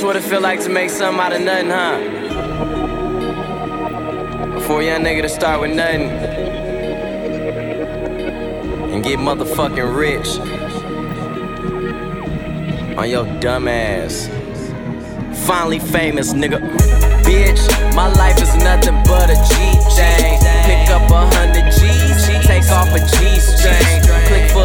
That's what it feel like to make something out of nothing, huh? For a young nigga to start with nothing and get motherfucking rich on your dumb ass. Finally famous, nigga. Bitch, my life is nothing but a G thing. Pick up a hundred G's, take off a G string. Click full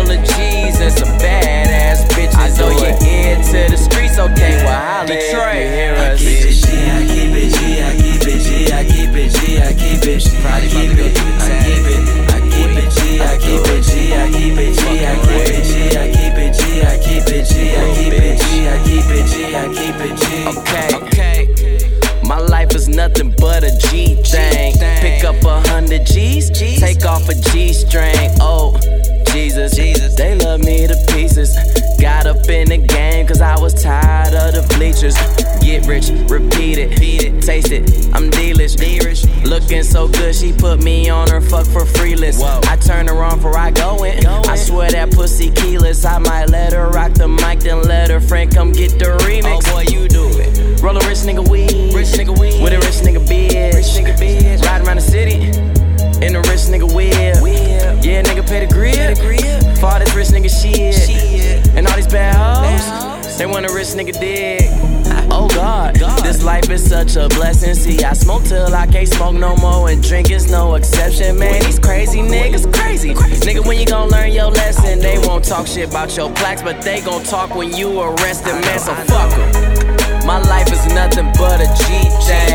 off a G string. Oh, Jesus, Jesus, they love me to pieces. Got up in the game cause I was tired of the bleachers. Get rich, repeat it, feed it, taste it. I'm delish, looking so good. She put me on her fuck for free list. I turn her on for I go in. I swear that pussy keyless. I might they want a rich nigga dick. Oh God, this life is such a blessing. See, I smoke till I can't smoke no more, and drink is no exception. Man, these crazy niggas crazy. Nigga, when you gon' learn your lesson? They won't talk shit about your plaques, but they gon' talk when you arrested, man. So fuck 'em. My life is nothing but a G thing.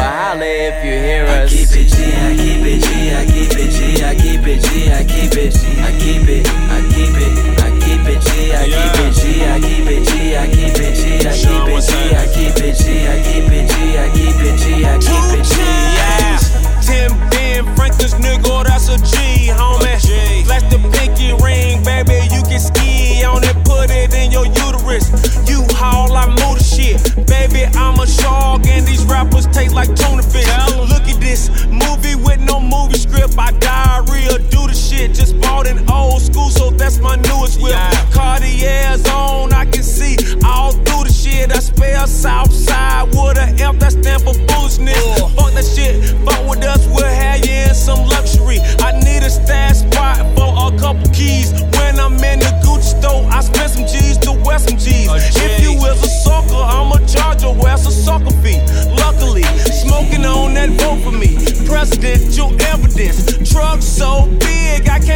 Okay? Holla if you hear us. I keep it G, I keep it G, I keep it G, I keep it G, I keep it, I keep it, I keep it, I keep it G, I keep it G, Baby, I'm a shark, and these rappers taste like tuna fish. Look at this movie with no movie script. I diarrhea, do the shit. Just bought an old school, so that's my newest whip. Cartier's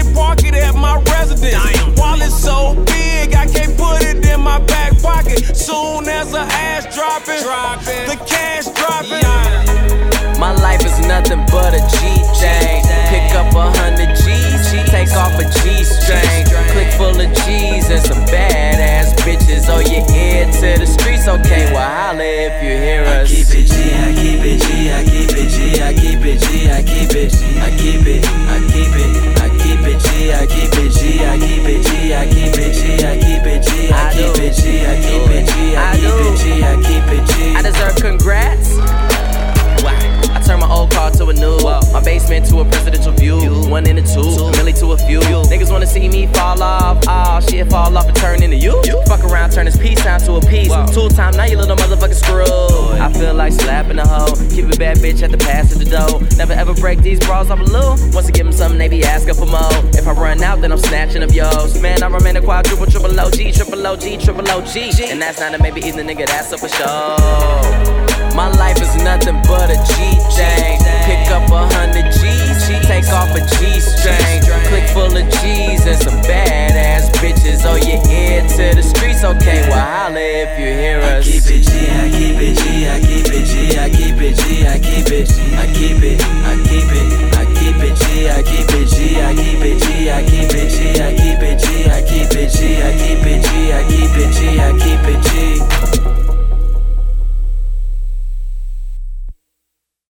can't park it at my residence. Wallet so big, I can't put it in my back pocket. Soon as the ass dropping, the cash dropping. My life is nothing but a G thing. Pick up a hundred G's, take off a G string. Click full of G's and some badass bitches. Oh, you ear to the streets, okay? Well, holla if you hear us. I us. keep it G, I keep it G, I keep it G, I keep it G, I keep it, I keep it, I keep it, see me fall off. Oh shit, fall off and turn into you. Fuck around, turn this peace sound to a piece. Two time, now you little motherfucking screw. I feel like slapping a hoe. Keep a bad bitch at the pass of the door. Never ever break these bras off a little. Once I give them something, they be asking for more. If I run out, then I'm snatching up yours. Man, I remain a quadruple, triple OG, triple OG, triple OG. And that's not a maybe even either nigga, that's up for sure. My life is nothing but a G thing. Pick up a hundred G's,